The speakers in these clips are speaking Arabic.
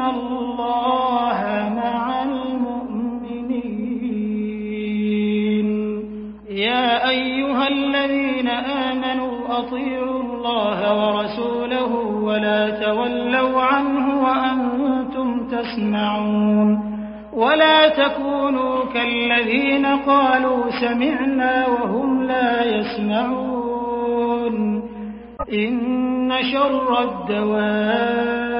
الله مع المؤمنين. يا أيها الذين آمنوا أطيعوا الله ورسوله ولا تولوا عنه وأنتم تسمعون. ولا تكونوا كالذين قالوا سمعنا وهم لا يسمعون. إن شر الدواب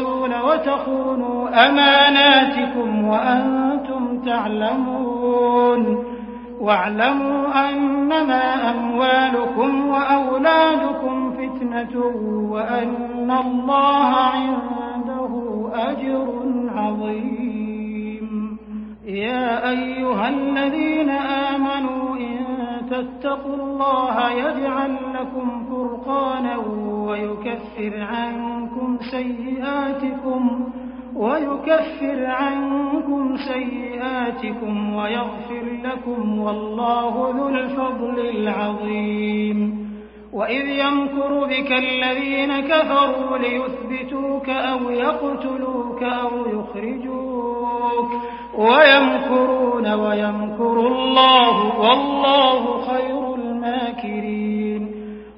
والرسول وتخونوا أماناتكم وأنتم تعلمون. واعلموا أنما أموالكم وأولادكم فتنة وأن الله عنده أجر عظيم. يا أيها الذين آمنوا إن تتقوا الله يجعل لكم فرقانا ويكفر عنكم سيئاتكم ويكفر عنكم سيئاتكم ويغفر لكم والله ذو الفضل العظيم. وإذ يمكر بك الذين كفروا ليثبتوك أو يقتلوك أو يخرجوك. ويمكرون ويمكر الله والله خير الماكرين.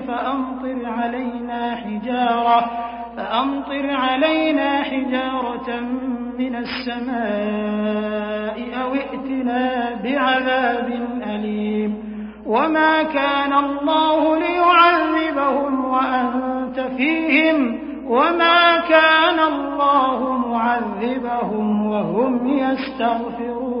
فأمطر علينا حجارة فأمطر علينا حجارة من السماء أو ائتنا بعذاب أليم. وما كان الله ليعذبهم وأنت فيهم وما كان الله معذبهم وهم يستغفرون.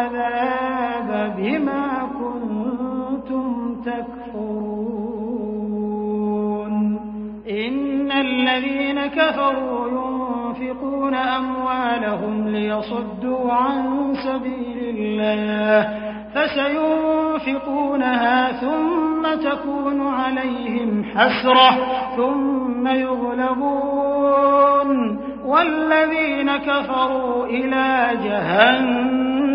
العذاب بما كنتم تكفرون. إن الذين كفروا ينفقون أموالهم ليصدوا عن سبيل الله فسينفقونها ثم تكون عليهم حسرة ثم يغلبون. والذين كفروا إلى جهنم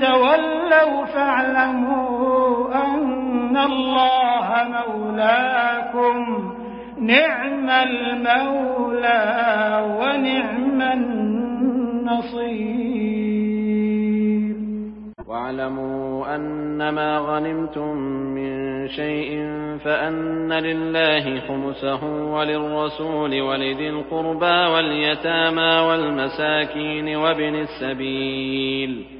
تولوا فاعلموا أن الله مولاكم نعم المولى ونعم النصير. واعلموا أنما غنمتم من شيء فأن لله خمسه وللرسول ولذي القربى واليتامى والمساكين وابن السبيل.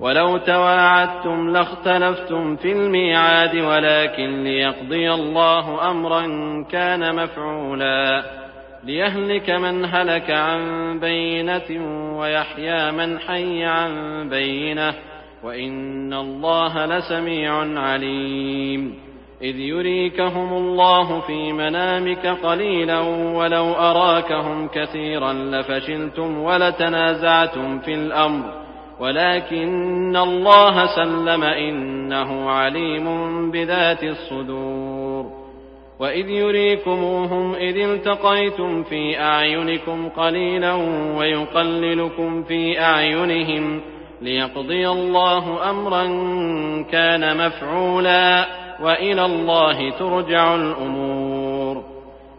ولو تواعدتم لاختلفتم في الميعاد ولكن ليقضي الله أمرا كان مفعولا. ليهلك من هلك عن بينة ويحيى من حي عن بينة. وإن الله لسميع عليم. إذ يريكهم الله في منامك قليلا ولو أراكهم كثيرا لفشلتم ولتنازعتم في الأمر. ولكن الله سلم إنه عليم بذات الصدور. وإذ يريكموهم إذ التقيتم في أعينكم قليلا ويقللكم في أعينهم ليقضي الله أمرا كان مفعولا وإلى الله ترجع الأمور.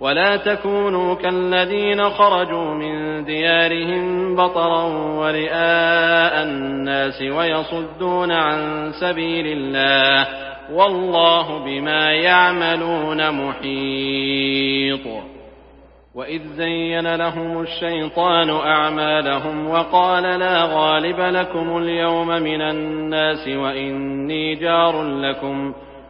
ولا تكونوا كالذين خرجوا من ديارهم بطرا ورئاء الناس ويصدون عن سبيل الله والله بما يعملون محيط. وإذ زين لهم الشيطان أعمالهم وقال لا غالب لكم اليوم من الناس وإني جار لكم